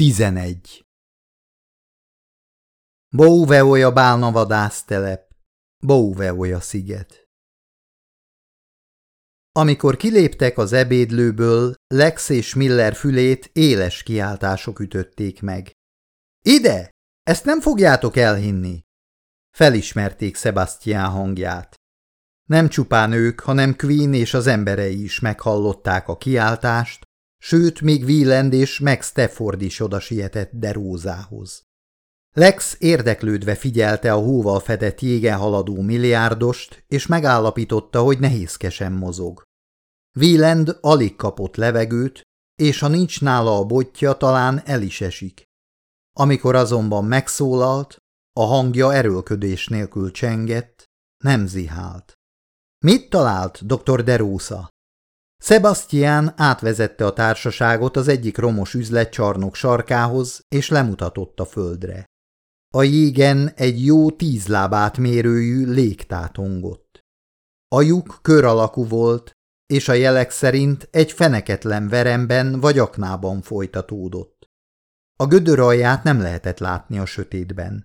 11. Bouveoja bálna vadásztelep, Bouveoja sziget. Amikor kiléptek az ebédlőből, Lex és Miller fülét éles kiáltások ütötték meg. Ide! Ezt nem fogjátok elhinni! Felismerték Sebastian hangját. Nem csupán ők, hanem Queen és az emberei is meghallották a kiáltást, sőt, még Wieland és Max Stafford is oda sietett Derózához. Lex érdeklődve figyelte a hóval fedett jégen haladó milliárdost, és megállapította, hogy nehézkesen mozog. Wieland alig kapott levegőt, és ha nincs nála a botja, talán el is esik. Amikor azonban megszólalt, a hangja erőlködés nélkül csengett, nem zihált. Mit talált, dr. Derósa? Sebastian átvezette a társaságot az egyik romos üzletcsarnok sarkához, és lemutatott a földre. A jégen egy jó tíz lábát mérőjű légtátongott. A lyuk kör alakú volt, és a jelek szerint egy feneketlen veremben vagy aknában folytatódott. A gödör alját nem lehetett látni a sötétben.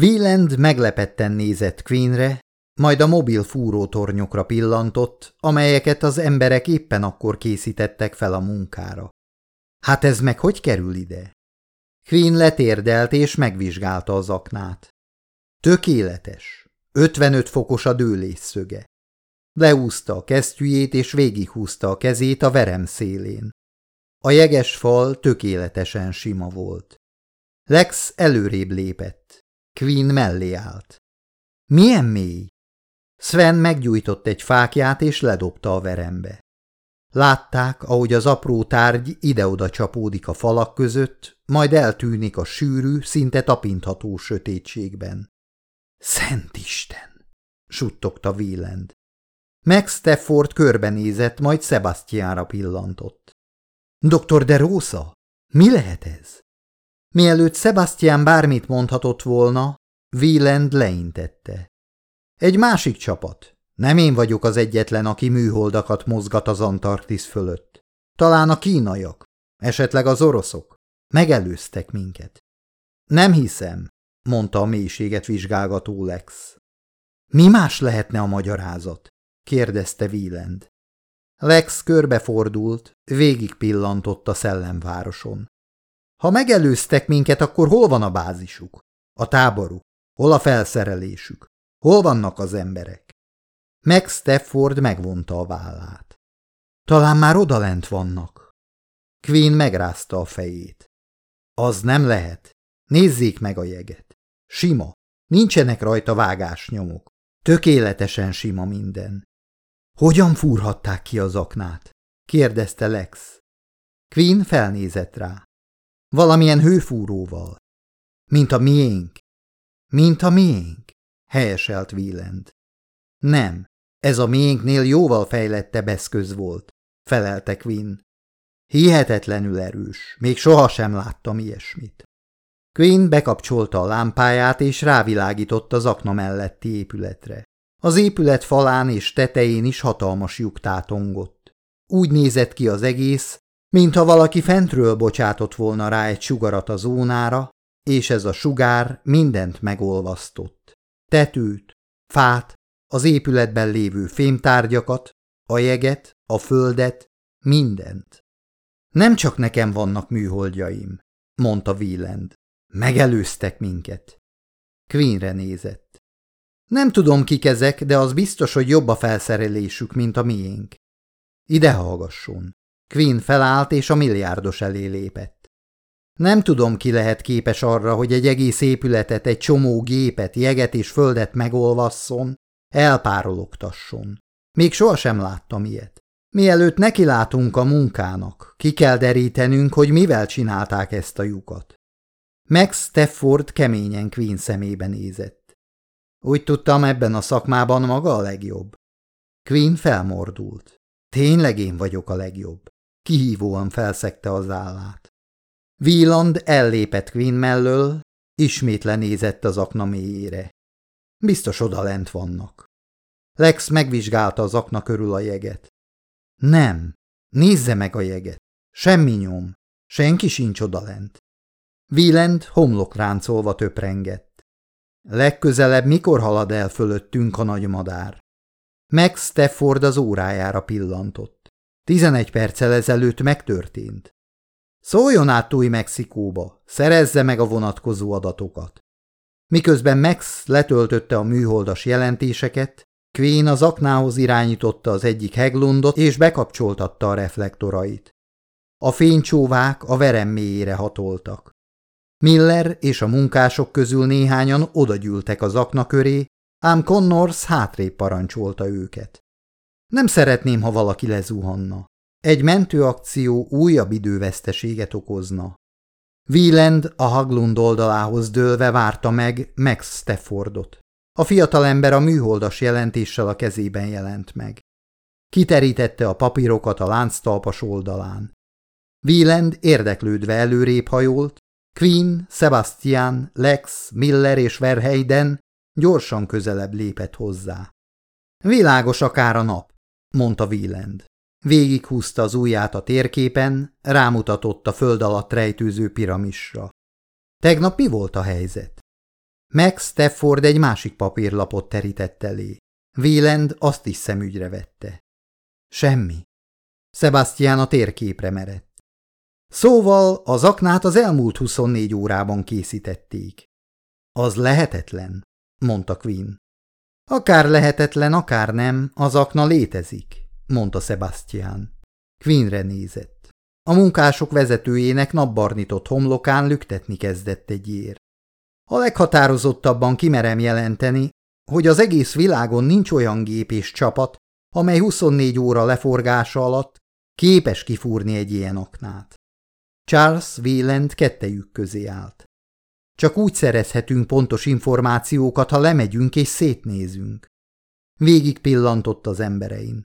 Wieland meglepetten nézett Queenre, majd a mobil fúrótornyokra pillantott, amelyeket az emberek éppen akkor készítettek fel a munkára. Hát ez meg hogy kerül ide? Queen letérdelt és megvizsgálta az aknát. Tökéletes, 55 fokos a dőlésszöge. Leúzta a kesztyűjét és végighúzta a kezét a verem szélén. A jeges fal tökéletesen sima volt. Lex előrébb lépett. Queen mellé állt. Milyen mély? Sven meggyújtott egy fákját és ledobta a verembe. Látták, ahogy az apró tárgy ide-oda csapódik a falak között, majd eltűnik a sűrű, szinte tapintható sötétségben. Szent Isten! suttogta Wieland. Max Stafford körbenézett, majd Sebastianra pillantott. Dr. De Rosa, mi lehet ez? Mielőtt Sebastian bármit mondhatott volna, Wieland leintette. Egy másik csapat. Nem én vagyok az egyetlen, aki műholdakat mozgat az Antarktisz fölött. Talán a kínaiak, esetleg az oroszok. Megelőztek minket. Nem hiszem, mondta a mélységet vizsgálgató Lex. Mi más lehetne a magyarázat? kérdezte Wieland. Lex körbefordult, végig pillantott a szellemvároson. Ha megelőztek minket, akkor hol van a bázisuk? A táboruk? Hol a felszerelésük? Hol vannak az emberek? Max Stafford megvonta a vállát. Talán már odalent vannak. Queen megrázta a fejét. Az nem lehet. Nézzék meg a jeget. Sima. Nincsenek rajta vágásnyomok. Tökéletesen sima minden. Hogyan fúrhatták ki az aknát? kérdezte Lex. Queen felnézett rá. Valamilyen hőfúróval. Mint a miénk. Mint a miénk helyeselt Wieland. Nem, ez a miénknél jóval fejlettebb eszköz volt, felelte Quinn. Hihetetlenül erős, még sohasem láttam ilyesmit. Quinn bekapcsolta a lámpáját és rávilágított az akna melletti épületre. Az épület falán és tetején is hatalmas lyuk tátongott. Úgy nézett ki az egész, mintha valaki fentről bocsátott volna rá egy sugarat a zónára, és ez a sugár mindent megolvasztott tetőt, fát, az épületben lévő fémtárgyakat, a jeget, a földet, mindent. Nem csak nekem vannak műholdjaim, mondta Wieland. Megelőztek minket. Queenre nézett. Nem tudom kik ezek, de az biztos, hogy jobb a felszerelésük, mint a miénk. Ide hallgasson. Queen felállt és a milliárdos elé lépett. Nem tudom, ki lehet képes arra, hogy egy egész épületet, egy csomó gépet, jeget és földet megolvasszon, elpárologtasson. Még sohasem láttam ilyet. Mielőtt nekilátunk a munkának, ki kell derítenünk, hogy mivel csinálták ezt a lyukat. Max Stafford keményen Queen szemébe nézett. Úgy tudtam, ebben a szakmában maga a legjobb. Queen felmordult. Tényleg én vagyok a legjobb. Kihívóan felszegte az állát. Wieland ellépett Quinn mellől, ismét lenézett az akna mélyére. Biztos oda lent vannak. Lex megvizsgálta az akna körül a jeget. Nem, nézze meg a jeget. Semmi nyom, senki sincs odalent. Wieland homlokráncolva töprengett. Legközelebb mikor halad el fölöttünk a nagy madár? Max Stafford az órájára pillantott. Tizenegy perccel ezelőtt megtörtént. Szóljon át új Mexikóba, szerezze meg a vonatkozó adatokat. Miközben Max letöltötte a műholdas jelentéseket, Queen az aknához irányította az egyik heglundot és bekapcsoltatta a reflektorait. A fénycsóvák a verem mélyére hatoltak. Miller és a munkások közül néhányan odagyűltek az akna köré, ám Connors hátrébb parancsolta őket. Nem szeretném, ha valaki lezuhanna. Egy mentőakció újabb időveszteséget okozna. Wieland a Haglund oldalához dőlve várta meg Max Staffordot. A fiatalember a műholdas jelentéssel a kezében jelent meg. Kiterítette a papírokat a lánctalpas oldalán. Wieland érdeklődve előrébb hajolt, Queen, Sebastian, Lex, Miller és Verheiden gyorsan közelebb lépett hozzá. Világos akár a nap, mondta Wieland. Végighúzta az ujját a térképen, rámutatott a föld alatt rejtőző piramisra. Tegnap mi volt a helyzet? Max Stafford egy másik papírlapot terített elé. Wieland azt is szemügyre vette. Semmi. Sebastian a térképre merett. Szóval az aknát az elmúlt 24 órában készítették. Az lehetetlen, mondta Quinn. Akár lehetetlen, akár nem, az akna létezik, mondta Sebastian. Quinnre nézett. A munkások vezetőjének napbarnitott homlokán lüktetni kezdett egy ér. A leghatározottabban kimerem jelenteni, hogy az egész világon nincs olyan gép és csapat, amely 24 óra leforgása alatt képes kifúrni egy ilyen aknát. Charles Wieland kettejük közé állt. Csak úgy szerezhetünk pontos információkat, ha lemegyünk és szétnézünk. Végig pillantott az emberein.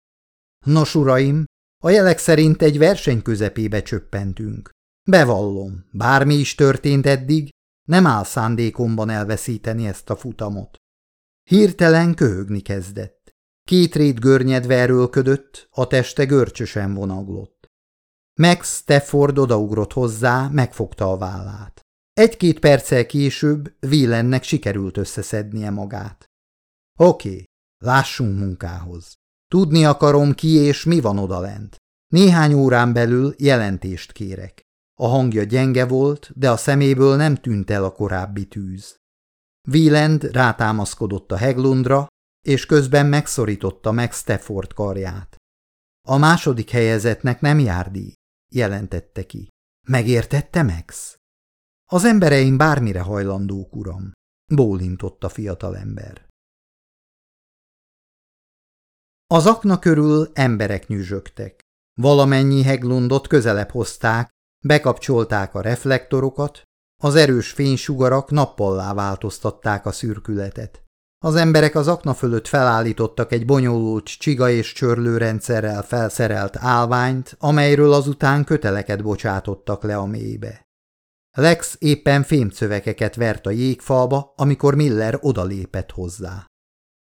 Nos, uraim, a jelek szerint egy verseny közepébe csöppentünk. Bevallom, bármi is történt eddig, nem áll szándékomban elveszíteni ezt a futamot. Hirtelen köhögni kezdett. Két rét görnyedve erőlködött, a teste görcsösen vonaglott. Max Stafford odaugrott hozzá, megfogta a vállát. Egy-két perccel később Wielennek sikerült összeszednie magát. Oké, lássunk munkához. Tudni akarom ki és mi van odalent. Néhány órán belül jelentést kérek. A hangja gyenge volt, de a szeméből nem tűnt el a korábbi tűz. Wieland rátámaszkodott a Heglundra, és közben megszorította meg Stafford karját. A második helyezetnek nem jár díj, jelentette ki. Megértette Max? Az embereim bármire hajlandók, uram, bólintott a fiatalember. Az akna körül emberek nyüzsögtek. Valamennyi heglundot közelebb hozták, bekapcsolták a reflektorokat, az erős fénysugarak nappallá változtatták a szürkületet. Az emberek az akna fölött felállítottak egy bonyolult csiga és csörlőrendszerrel felszerelt állványt, amelyről azután köteleket bocsátottak le a mélybe. Lex éppen fémcövekeket vert a jégfalba, amikor Miller odalépett hozzá.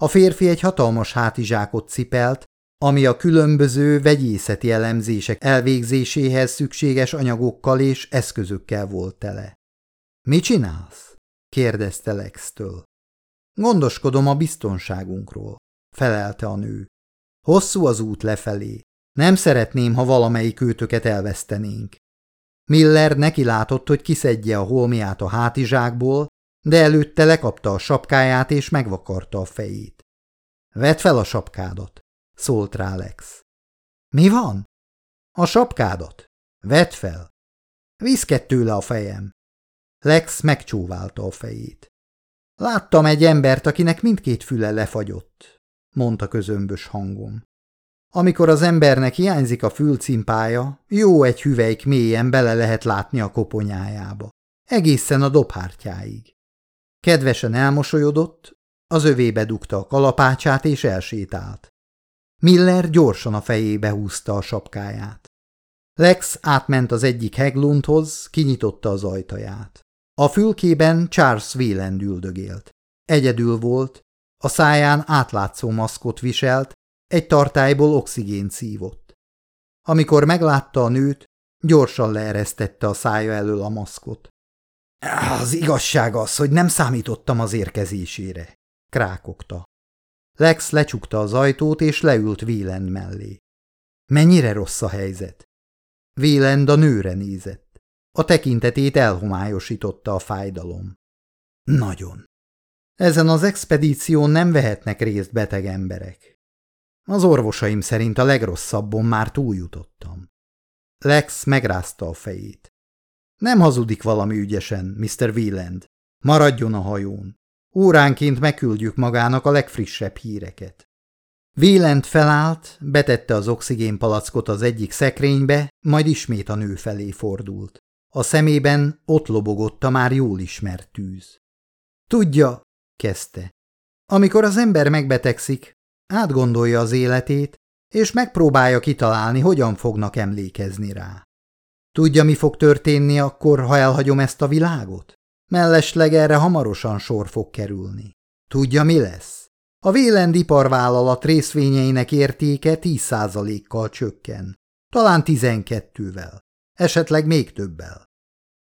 A férfi egy hatalmas hátizsákot cipelt, ami a különböző vegyészeti elemzések elvégzéséhez szükséges anyagokkal és eszközökkel volt tele. – Mi csinálsz? – kérdezte Lex-től. – Gondoskodom a biztonságunkról – felelte a nő. – Hosszú az út lefelé. Nem szeretném, ha valamelyik őtöket elvesztenénk. Miller neki látott, hogy kiszedje a holmiát a hátizsákból, de előtte lekapta a sapkáját és megvakarta a fejét. Vedd fel a sapkádat, szólt rá Lex. Mi van? A sapkádat. Vedd fel. Viszkett tőle a fejem. Lex megcsóválta a fejét. Láttam egy embert, akinek mindkét füle lefagyott, mondta közömbös hangom. Amikor az embernek hiányzik a fülcimpája, jó egy hüvelyk mélyen bele lehet látni a koponyájába, egészen a dobhártyáig. Kedvesen elmosolyodott, az övébe dugta a kalapácsát és elsétált. Miller gyorsan a fejébe húzta a sapkáját. Lex átment az egyik heglundhoz, kinyitotta az ajtaját. A fülkében Charles Wieland üldögélt. Egyedül volt, a száján átlátszó maszkot viselt, egy tartályból oxigén szívott. Amikor meglátta a nőt, gyorsan leeresztette a szája elől a maszkot. Az igazság az, hogy nem számítottam az érkezésére, krákogta. Lex lecsukta az ajtót, és leült Wieland mellé. Mennyire rossz a helyzet? Wieland a nőre nézett. A tekintetét elhomályosította a fájdalom. Nagyon. Ezen az expedíción nem vehetnek részt beteg emberek. Az orvosaim szerint a legrosszabbon már túljutottam. Lex megrázta a fejét. Nem hazudik valami ügyesen, Mr. Wieland. Maradjon a hajón. Óránként megküldjük magának a legfrissebb híreket. Wieland felállt, betette az oxigénpalackot az egyik szekrénybe, majd ismét a nő felé fordult. A szemében ott lobogott a már jól ismert tűz. Tudja, kezdte. Amikor az ember megbetegszik, átgondolja az életét, és megpróbálja kitalálni, hogyan fognak emlékezni rá. Tudja, mi fog történni akkor, ha elhagyom ezt a világot? Mellesleg erre hamarosan sor fog kerülni. Tudja, mi lesz? A Vélend iparvállalat részvényeinek értéke 10%-kal csökken, talán 12-vel, esetleg még többel.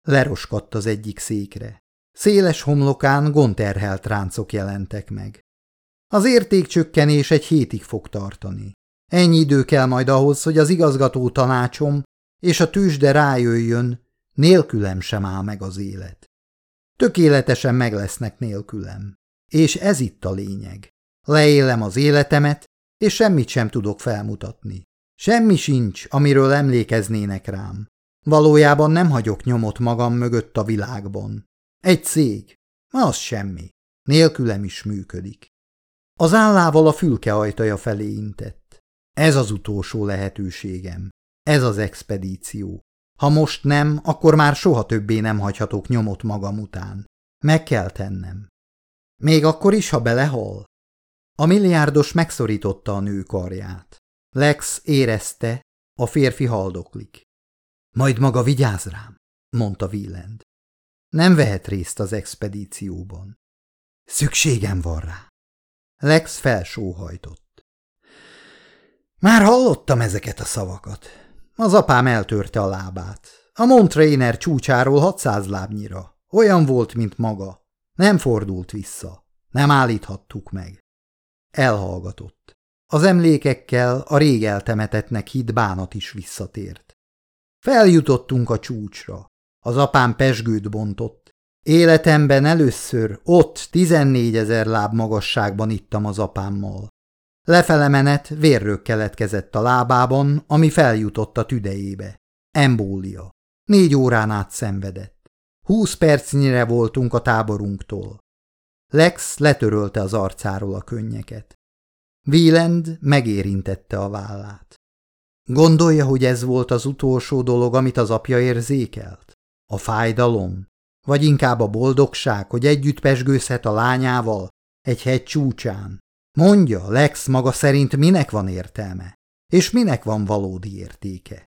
Leroskadt az egyik székre. Széles homlokán gonterhelt ráncok jelentek meg. Az értékcsökkenés egy hétig fog tartani. Ennyi idő kell majd ahhoz, hogy az igazgató tanácsom és a tűzde rájöjjön, nélkülem sem áll meg az élet. Tökéletesen meg lesznek nélkülem. És ez itt a lényeg. Leélem az életemet, és semmit sem tudok felmutatni. Semmi sincs, amiről emlékeznének rám. Valójában nem hagyok nyomot magam mögött a világban. Egy cég, az semmi. Nélkülem is működik. Az állával a fülke ajtaja felé intett. Ez az utolsó lehetőségem. Ez az expedíció. Ha most nem, akkor már soha többé nem hagyhatok nyomot magam után. Meg kell tennem. Még akkor is, ha belehal? A milliárdos megszorította a nő karját. Lex érezte, a férfi haldoklik. Majd maga vigyáz rám, mondta Wieland. Nem vehet részt az expedícióban. Szükségem van rá. Lex felsóhajtott. Már hallottam ezeket a szavakat. Az apám eltörte a lábát. A Montrainer csúcsáról 600 lábnyira. Olyan volt, mint maga. Nem fordult vissza. Nem állíthattuk meg. Elhallgatott. Az emlékekkel a rég eltemetetnek hit bánat is visszatért. Feljutottunk a csúcsra. Az apám pesgőt bontott. Életemben először ott 14 ezer láb magasságban ittam az apámmal. Lefele menet vérrög keletkezett a lábában, ami feljutott a tüdejébe. Embólia. Négy órán át szenvedett. Húsz percnyire voltunk a táborunktól. Lex letörölte az arcáról a könnyeket. Wieland megérintette a vállát. Gondolja, hogy ez volt az utolsó dolog, amit az apja érzékelt? A fájdalom? Vagy inkább a boldogság, hogy együtt pesgőzhet a lányával egy hegy csúcsán? Mondja, Lex maga szerint minek van értelme, és minek van valódi értéke?